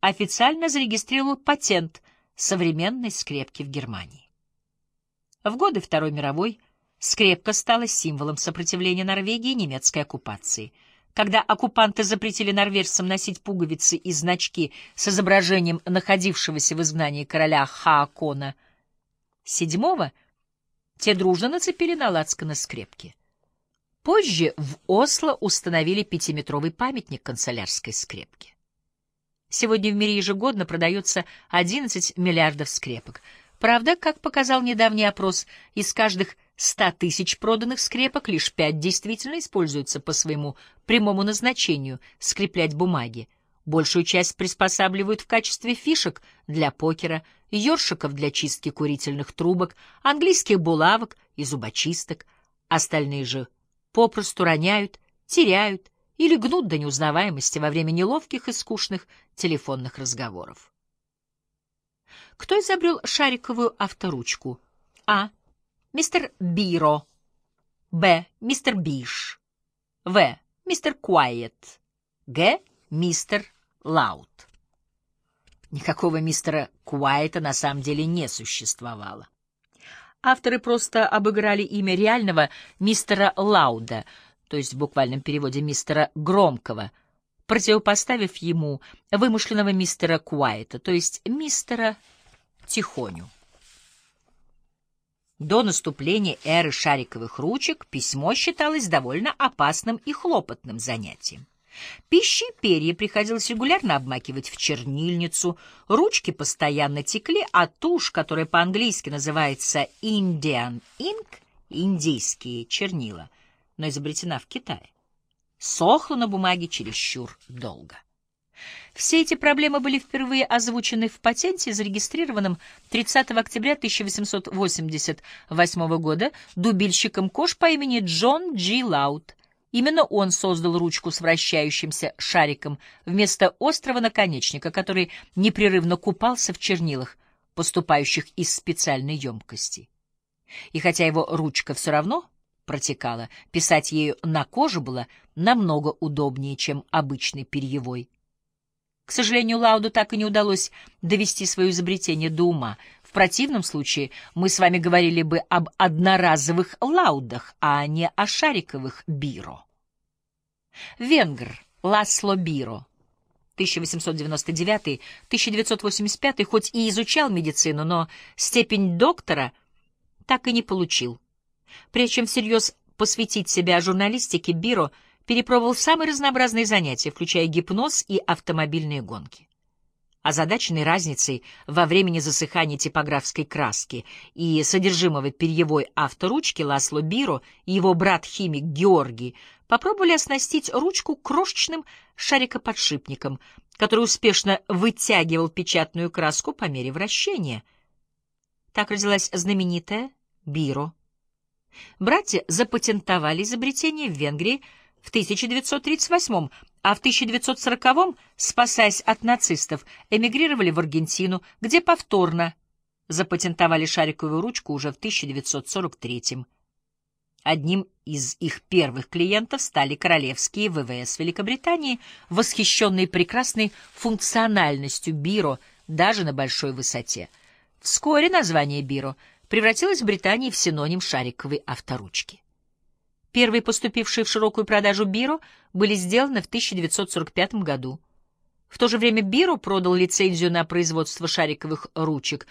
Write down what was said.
официально зарегистрировал патент современной скрепки в Германии. В годы Второй мировой скрепка стала символом сопротивления Норвегии немецкой оккупации. Когда оккупанты запретили норвежцам носить пуговицы и значки с изображением находившегося в изгнании короля Хаакона VII, те дружно нацепили на лацканы скрепки. Позже в Осло установили пятиметровый памятник канцелярской скрепки. Сегодня в мире ежегодно продается 11 миллиардов скрепок. Правда, как показал недавний опрос, из каждых 100 тысяч проданных скрепок лишь 5 действительно используются по своему прямому назначению — скреплять бумаги. Большую часть приспосабливают в качестве фишек для покера, ёршиков для чистки курительных трубок, английских булавок и зубочисток. Остальные же попросту роняют, теряют или гнут до неузнаваемости во время неловких и скучных телефонных разговоров. Кто изобрел шариковую авторучку? А. Мистер Биро. Б. Мистер Биш. В. Мистер Куайет. Г. Мистер Лаут. Никакого мистера Куайта на самом деле не существовало. Авторы просто обыграли имя реального мистера Лауда, то есть в буквальном переводе мистера Громкого, противопоставив ему вымышленного мистера Куайта, то есть мистера Тихоню. До наступления эры шариковых ручек письмо считалось довольно опасным и хлопотным занятием. Пищи и перья приходилось регулярно обмакивать в чернильницу, ручки постоянно текли, а тушь, которая по-английски называется Indian Ink, индийские чернила, но изобретена в Китае, сохла на бумаге чересчур долго. Все эти проблемы были впервые озвучены в патенте, зарегистрированном 30 октября 1888 года дубильщиком кож по имени Джон Джи Лаут. Именно он создал ручку с вращающимся шариком вместо острого наконечника, который непрерывно купался в чернилах, поступающих из специальной емкости. И хотя его ручка все равно протекала, писать ею на коже было намного удобнее, чем обычный перьевой. К сожалению, Лауду так и не удалось довести свое изобретение до ума. В противном случае мы с вами говорили бы об одноразовых лаудах, а не о шариковых биро. Венгр Ласло Биро 1899-1985 хоть и изучал медицину, но степень доктора так и не получил. Прежде чем всерьез посвятить себя журналистике, Биро — перепробовал самые разнообразные занятия, включая гипноз и автомобильные гонки. Озадаченный разницей во времени засыхания типографской краски и содержимого перьевой авторучки Ласло Биро и его брат-химик Георгий попробовали оснастить ручку крошечным шарикоподшипником, который успешно вытягивал печатную краску по мере вращения. Так родилась знаменитая Биро. Братья запатентовали изобретение в Венгрии в 1938 а в 1940-м, спасаясь от нацистов, эмигрировали в Аргентину, где повторно запатентовали шариковую ручку уже в 1943-м. Одним из их первых клиентов стали королевские ВВС Великобритании, восхищенные прекрасной функциональностью Биро даже на большой высоте. Вскоре название Биро превратилось в Британии в синоним шариковой авторучки. Первые поступившие в широкую продажу Биро были сделаны в 1945 году. В то же время Биро продал лицензию на производство шариковых ручек